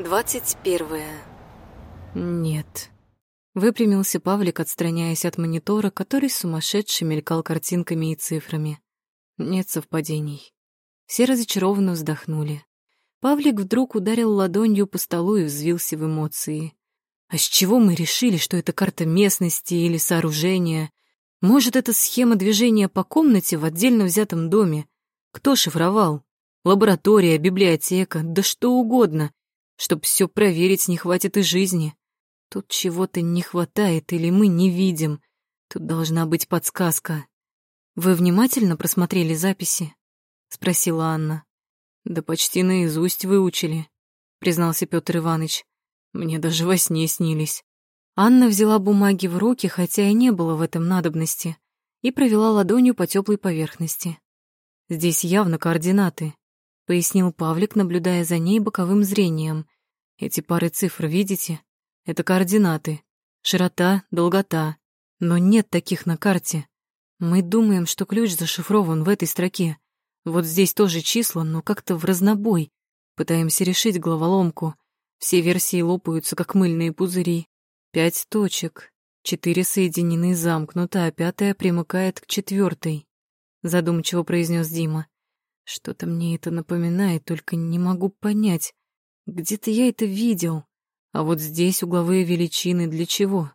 Двадцать первое. Нет. Выпрямился Павлик, отстраняясь от монитора, который сумасшедше мелькал картинками и цифрами. Нет совпадений. Все разочарованно вздохнули. Павлик вдруг ударил ладонью по столу и взвился в эмоции. А с чего мы решили, что это карта местности или сооружения? Может, это схема движения по комнате в отдельно взятом доме? Кто шифровал? Лаборатория, библиотека, да что угодно. Чтоб все проверить, не хватит и жизни. Тут чего-то не хватает или мы не видим. Тут должна быть подсказка. Вы внимательно просмотрели записи? Спросила Анна. Да почти наизусть выучили, признался Петр Иванович. Мне даже во сне снились. Анна взяла бумаги в руки, хотя и не было в этом надобности, и провела ладонью по теплой поверхности. Здесь явно координаты, пояснил Павлик, наблюдая за ней боковым зрением. Эти пары цифр, видите? Это координаты. Широта, долгота. Но нет таких на карте. Мы думаем, что ключ зашифрован в этой строке. Вот здесь тоже числа, но как-то в разнобой. Пытаемся решить головоломку. Все версии лопаются, как мыльные пузыри. Пять точек. Четыре соединены замкнуто, а пятая примыкает к четвертой. Задумчиво произнес Дима. Что-то мне это напоминает, только не могу понять. Где-то я это видел. А вот здесь угловые величины для чего?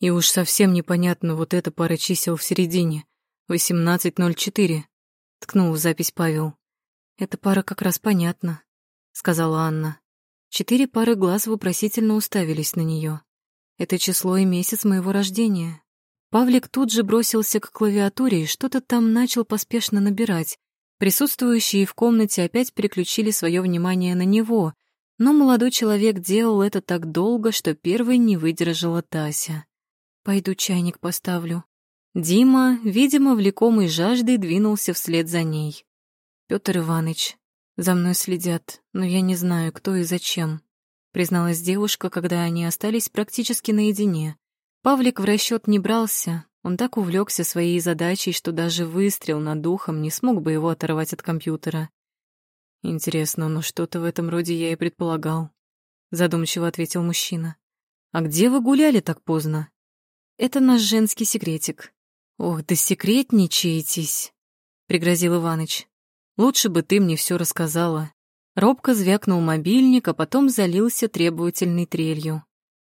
И уж совсем непонятно вот эта пара чисел в середине. 18.04. Ткнул в запись Павел. Эта пара как раз понятна, сказала Анна. Четыре пары глаз вопросительно уставились на нее. Это число и месяц моего рождения. Павлик тут же бросился к клавиатуре и что-то там начал поспешно набирать. Присутствующие в комнате опять переключили свое внимание на него, но молодой человек делал это так долго, что первой не выдержала Тася. «Пойду чайник поставлю». Дима, видимо, влекомый жаждой, двинулся вслед за ней. Петр Иванович, за мной следят, но я не знаю, кто и зачем», — призналась девушка, когда они остались практически наедине. Павлик в расчет не брался, он так увлекся своей задачей, что даже выстрел над духом не смог бы его оторвать от компьютера. «Интересно, но что-то в этом роде я и предполагал», — задумчиво ответил мужчина. «А где вы гуляли так поздно?» «Это наш женский секретик». «Ох, да секретничаетесь», — пригрозил Иваныч. Лучше бы ты мне все рассказала. Робко звякнул мобильник, а потом залился требовательной трелью.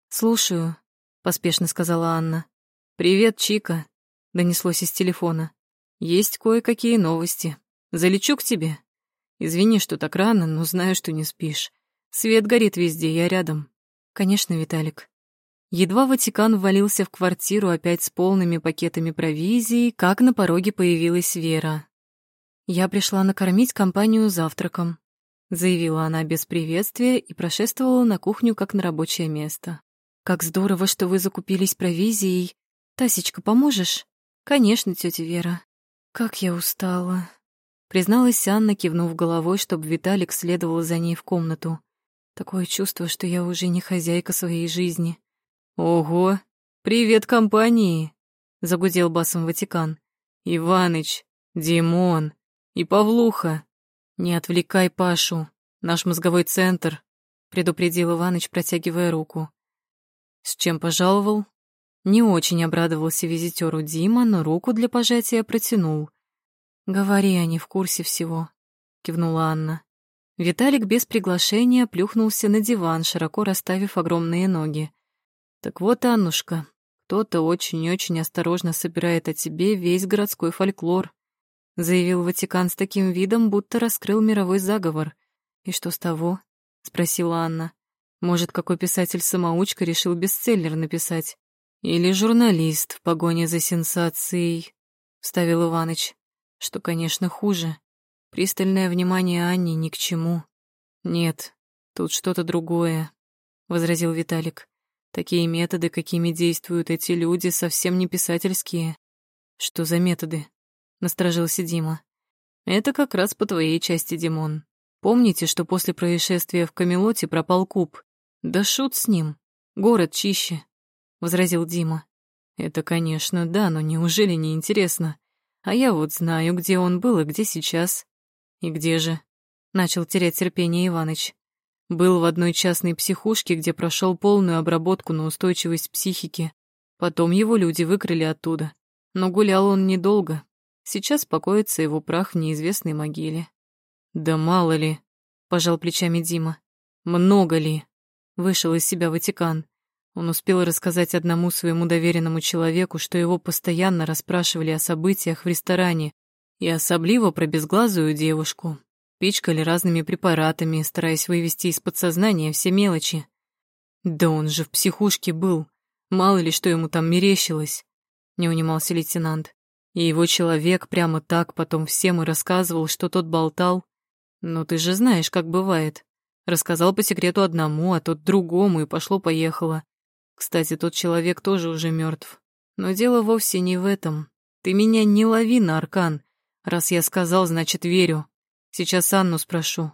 «Слушаю», — поспешно сказала Анна. «Привет, Чика», — донеслось из телефона. «Есть кое-какие новости. Залечу к тебе. Извини, что так рано, но знаю, что не спишь. Свет горит везде, я рядом». «Конечно, Виталик». Едва Ватикан ввалился в квартиру опять с полными пакетами провизии, как на пороге появилась Вера. «Я пришла накормить компанию завтраком», — заявила она без приветствия и прошествовала на кухню как на рабочее место. «Как здорово, что вы закупились провизией. Тасечка, поможешь?» «Конечно, тетя Вера. Как я устала», — призналась Анна, кивнув головой, чтобы Виталик следовал за ней в комнату. «Такое чувство, что я уже не хозяйка своей жизни». «Ого! Привет компании!» — загудел басом Ватикан. «Иваныч! Димон! И Павлуха. Не отвлекай Пашу. Наш мозговой центр, предупредил Иваныч, протягивая руку. С чем пожаловал? Не очень обрадовался визитеру Дима, но руку для пожатия протянул. Говори, они в курсе всего, кивнула Анна. Виталик без приглашения плюхнулся на диван, широко расставив огромные ноги. Так вот, Аннушка, кто-то очень-очень осторожно собирает о тебе весь городской фольклор заявил Ватикан с таким видом, будто раскрыл мировой заговор. «И что с того?» — спросила Анна. «Может, какой писатель-самоучка решил бестселлер написать? Или журналист в погоне за сенсацией?» — вставил Иваныч. «Что, конечно, хуже. Пристальное внимание Анне ни к чему». «Нет, тут что-то другое», — возразил Виталик. «Такие методы, какими действуют эти люди, совсем не писательские». «Что за методы?» — насторожился Дима. «Это как раз по твоей части, Димон. Помните, что после происшествия в Камелоте пропал куб? Да шут с ним. Город чище», — возразил Дима. «Это, конечно, да, но неужели не интересно? А я вот знаю, где он был и где сейчас». «И где же?» — начал терять терпение Иваныч. Был в одной частной психушке, где прошел полную обработку на устойчивость психики. Потом его люди выкрали оттуда. Но гулял он недолго. Сейчас покоится его прах в неизвестной могиле. «Да мало ли», — пожал плечами Дима. «Много ли?» — вышел из себя Ватикан. Он успел рассказать одному своему доверенному человеку, что его постоянно расспрашивали о событиях в ресторане, и особливо про безглазую девушку. Пичкали разными препаратами, стараясь вывести из подсознания все мелочи. Да он же в психушке был. Мало ли, что ему там мерещилось. Не унимался лейтенант. И его человек прямо так потом всем и рассказывал, что тот болтал. Ну ты же знаешь, как бывает. Рассказал по секрету одному, а тот другому, и пошло-поехало. Кстати, тот человек тоже уже мертв. Но дело вовсе не в этом. Ты меня не лови на аркан. Раз я сказал, значит, верю. Сейчас Анну спрошу.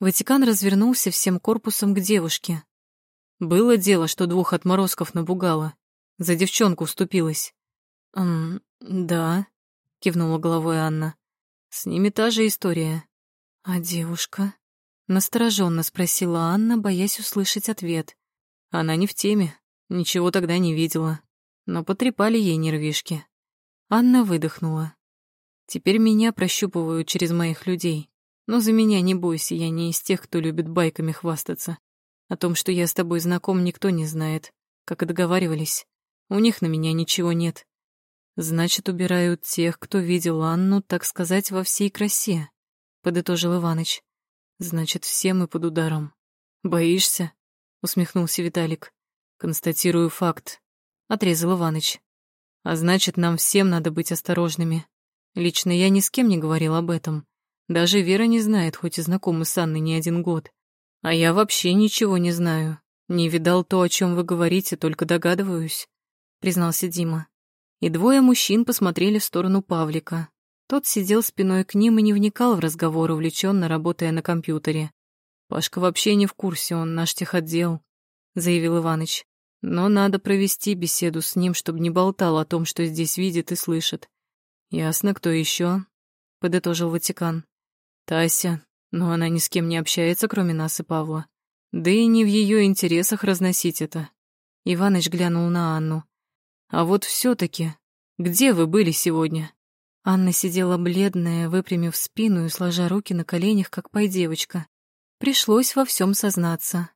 Ватикан развернулся всем корпусом к девушке. Было дело, что двух отморозков напугало. За девчонку вступилась. «М да», — кивнула головой Анна. «С ними та же история». «А девушка?» — настороженно спросила Анна, боясь услышать ответ. Она не в теме, ничего тогда не видела, но потрепали ей нервишки. Анна выдохнула. Теперь меня прощупывают через моих людей. Но за меня не бойся, я не из тех, кто любит байками хвастаться. О том, что я с тобой знаком, никто не знает, как и договаривались. У них на меня ничего нет. Значит, убирают тех, кто видел Анну, так сказать, во всей красе, подытожил Иваныч. Значит, все мы под ударом. Боишься? усмехнулся Виталик. Констатирую факт, отрезал Иваныч. А значит, нам всем надо быть осторожными. Лично я ни с кем не говорил об этом. Даже Вера не знает, хоть и знакома с Анной не один год. А я вообще ничего не знаю. Не видал то, о чем вы говорите, только догадываюсь, признался Дима. И двое мужчин посмотрели в сторону Павлика. Тот сидел спиной к ним и не вникал в разговор, увлеченно работая на компьютере. Пашка вообще не в курсе, он наш техотдел, заявил Иваныч. Но надо провести беседу с ним, чтобы не болтал о том, что здесь видит и слышит. «Ясно, кто еще? подытожил Ватикан. «Тася, но она ни с кем не общается, кроме нас и Павла. Да и не в ее интересах разносить это». Иваныч глянул на Анну. «А вот все таки где вы были сегодня?» Анна сидела бледная, выпрямив спину и сложа руки на коленях, как пай-девочка. Пришлось во всем сознаться.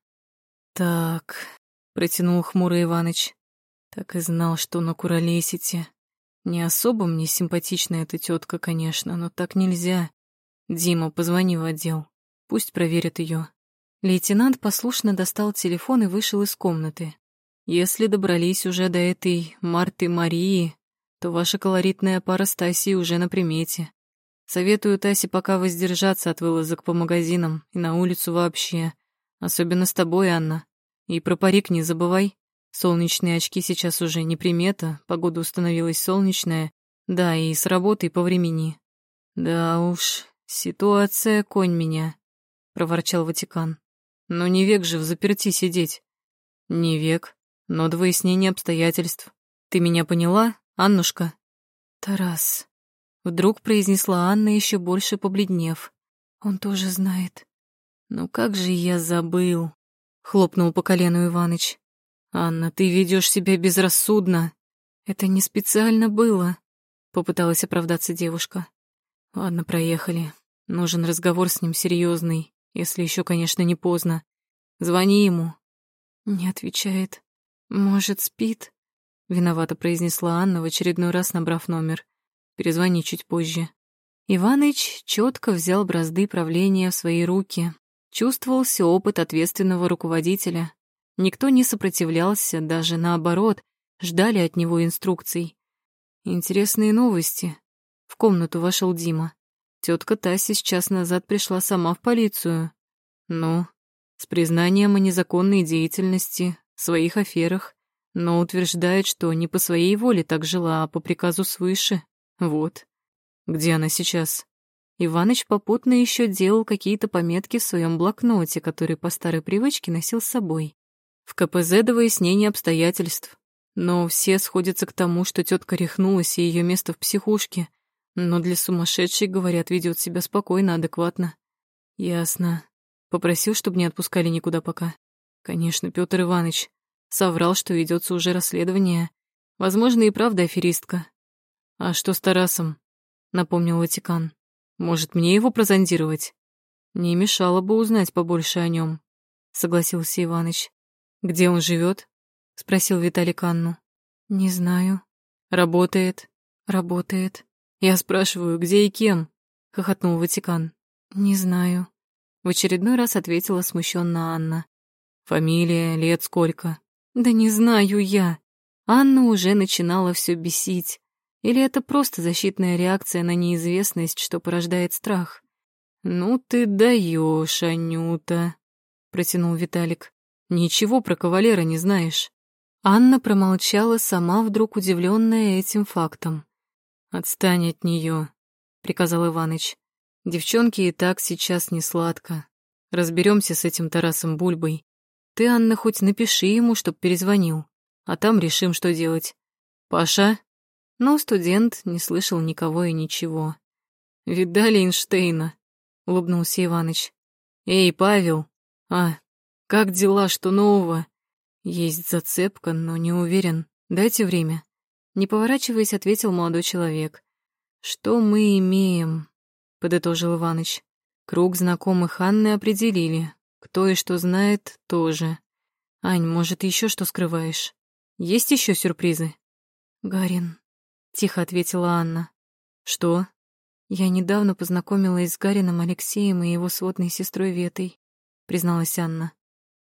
«Так», — протянул хмурый Иваныч, — «так и знал, что накуролесите. Не особо мне симпатична эта тетка, конечно, но так нельзя. Дима, позвони в отдел. Пусть проверят ее. Лейтенант послушно достал телефон и вышел из комнаты. Если добрались уже до этой Марты Марии, то ваша колоритная пара Стасии уже на примете. Советую Тасе пока воздержаться от вылазок по магазинам и на улицу вообще. Особенно с тобой, Анна. И про парик не забывай. Солнечные очки сейчас уже не примета, погода установилась солнечная, да, и с работой по времени. Да уж, ситуация конь меня, проворчал Ватикан. Но не век же в заперти сидеть. Не век, но до выяснения обстоятельств. Ты меня поняла, Аннушка? Тарас, вдруг произнесла Анна, еще больше побледнев. Он тоже знает. Ну как же я забыл, хлопнул по колену Иваныч. «Анна, ты ведешь себя безрассудно». «Это не специально было», — попыталась оправдаться девушка. «Ладно, проехали. Нужен разговор с ним серьезный, если еще, конечно, не поздно. Звони ему». Не отвечает. «Может, спит?» — виновато произнесла Анна, в очередной раз набрав номер. «Перезвони чуть позже». Иваныч четко взял бразды правления в свои руки. Чувствовался опыт ответственного руководителя, Никто не сопротивлялся, даже наоборот, ждали от него инструкций. Интересные новости. В комнату вошел Дима. Тетка Тася час назад пришла сама в полицию. Ну, с признанием о незаконной деятельности, своих аферах, но утверждает, что не по своей воле так жила, а по приказу свыше. Вот. Где она сейчас? Иваныч попутно еще делал какие-то пометки в своем блокноте, который по старой привычке носил с собой. В КПЗ до выяснения обстоятельств. Но все сходятся к тому, что тетка рехнулась, и ее место в психушке. Но для сумасшедшей, говорят, ведет себя спокойно, адекватно. Ясно. Попросил, чтобы не отпускали никуда пока. Конечно, Петр Иванович соврал, что ведется уже расследование. Возможно, и правда аферистка. А что с Тарасом? Напомнил Ватикан. Может, мне его прозондировать? Не мешало бы узнать побольше о нем, согласился Иваныч. Где он живет? спросил Виталий Канну. Не знаю. Работает. Работает. Я спрашиваю, где и кем? хохотнул Ватикан. Не знаю. В очередной раз ответила смущенно Анна. Фамилия, лет сколько? Да не знаю я. Анна уже начинала все бесить. Или это просто защитная реакция на неизвестность, что порождает страх? Ну ты даешь, Анюта, протянул Виталик. Ничего про кавалера не знаешь. Анна промолчала, сама вдруг удивленная этим фактом. «Отстань от нее, приказал Иваныч. Девчонке и так сейчас не сладко. Разберемся с этим Тарасом Бульбой. Ты, Анна, хоть напиши ему, чтоб перезвонил, а там решим, что делать. Паша? Но студент не слышал никого и ничего. Видали Эйнштейна? Улыбнулся Иваныч. Эй, Павел. А, как дела, что нового? Есть зацепка, но не уверен. Дайте время. Не поворачиваясь, ответил молодой человек. Что мы имеем? подытожил Иваныч. Круг знакомых Анны определили. Кто и что знает, тоже. Ань, может, еще что скрываешь? Есть еще сюрпризы? Гарин, тихо ответила Анна. Что? Я недавно познакомилась с Гарином Алексеем и его сводной сестрой Ветой, призналась Анна.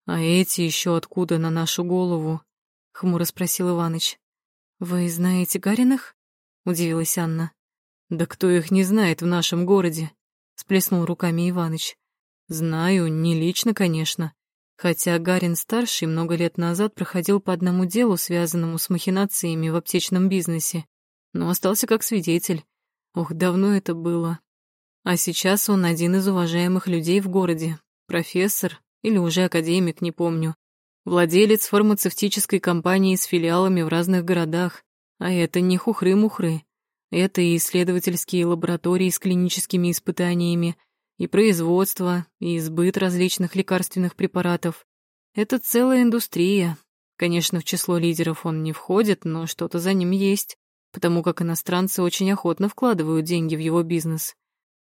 А эти еще откуда на нашу голову? хмуро спросил Иваныч. Вы знаете Гариных? удивилась Анна. Да кто их не знает в нашем городе? сплеснул руками Иваныч. Знаю, не лично, конечно. Хотя Гарин-старший много лет назад проходил по одному делу, связанному с махинациями в аптечном бизнесе, но остался как свидетель. Ох, давно это было. А сейчас он один из уважаемых людей в городе, профессор или уже академик, не помню. Владелец фармацевтической компании с филиалами в разных городах. А это не хухры-мухры. Это и исследовательские лаборатории с клиническими испытаниями, и производство, и сбыт различных лекарственных препаратов. Это целая индустрия. Конечно, в число лидеров он не входит, но что-то за ним есть, потому как иностранцы очень охотно вкладывают деньги в его бизнес.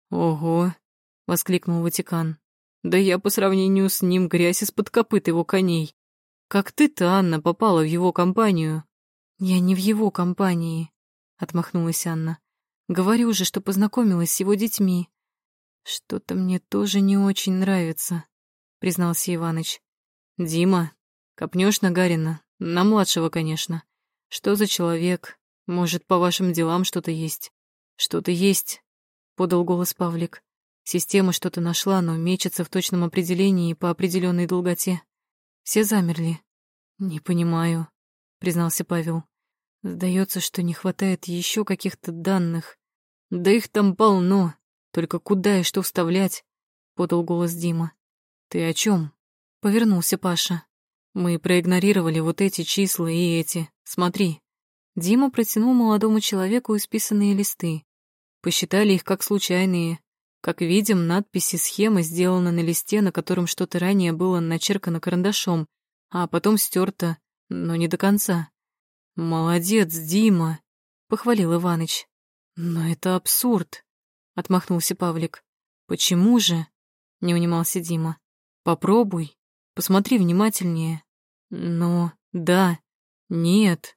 «Ого!» — воскликнул Ватикан. «Да я по сравнению с ним грязь из-под копыт его коней. Как ты-то, Анна, попала в его компанию?» «Я не в его компании», — отмахнулась Анна. «Говорю же, что познакомилась с его детьми». «Что-то мне тоже не очень нравится», — признался Иваныч. «Дима, копнешь на Гарина? На младшего, конечно. Что за человек? Может, по вашим делам что-то есть?» «Что-то есть», — подал голос Павлик. «Система что-то нашла, но мечется в точном определении и по определенной долготе. Все замерли». «Не понимаю», — признался Павел. Сдается, что не хватает еще каких-то данных. Да их там полно. Только куда и что вставлять? Подал голос Дима. Ты о чем? Повернулся Паша. Мы проигнорировали вот эти числа и эти. Смотри. Дима протянул молодому человеку исписанные листы. Посчитали их как случайные. Как видим, надписи схемы сделаны на листе, на котором что-то ранее было начеркано карандашом, а потом стерто, но не до конца. «Молодец, Дима!» — похвалил Иваныч. «Но это абсурд!» — отмахнулся Павлик. «Почему же?» — не унимался Дима. «Попробуй, посмотри внимательнее». «Но, да, нет.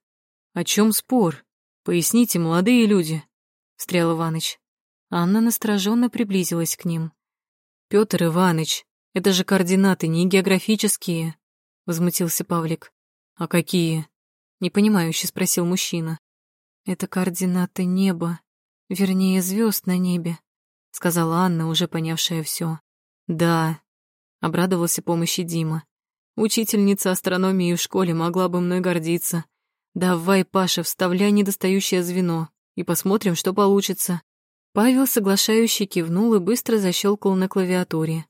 О чем спор? Поясните, молодые люди», — встрял Иваныч. Анна настороженно приблизилась к ним. «Пётр Иваныч, это же координаты не географические», — возмутился Павлик. «А какие?» непонимающе спросил мужчина. Это координаты неба, вернее, звезд на небе, сказала Анна, уже понявшая все. Да, обрадовался помощи Дима. Учительница астрономии в школе могла бы мной гордиться. Давай, Паша, вставляй недостающее звено и посмотрим, что получится. Павел, соглашающий, кивнул и быстро защелкал на клавиатуре.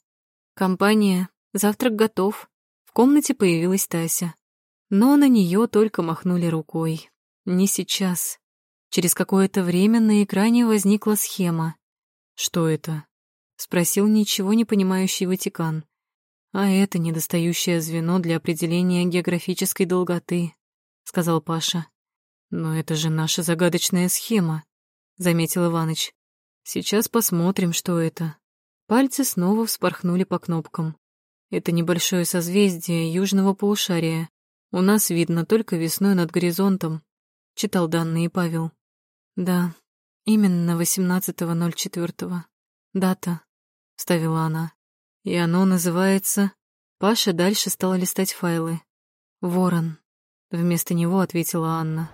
«Компания, завтрак готов». В комнате появилась Тася. Но на нее только махнули рукой. Не сейчас. Через какое-то время на экране возникла схема. «Что это?» — спросил ничего не понимающий Ватикан. А это недостающее звено для определения географической долготы, сказал Паша. Но это же наша загадочная схема, заметил Иваныч. Сейчас посмотрим, что это. Пальцы снова вспорхнули по кнопкам. Это небольшое созвездие южного полушария. У нас видно только весной над горизонтом, читал данные Павел. Да, именно 18.04. Дата, вставила она. И оно называется... Паша дальше стала листать файлы. «Ворон», — вместо него ответила Анна.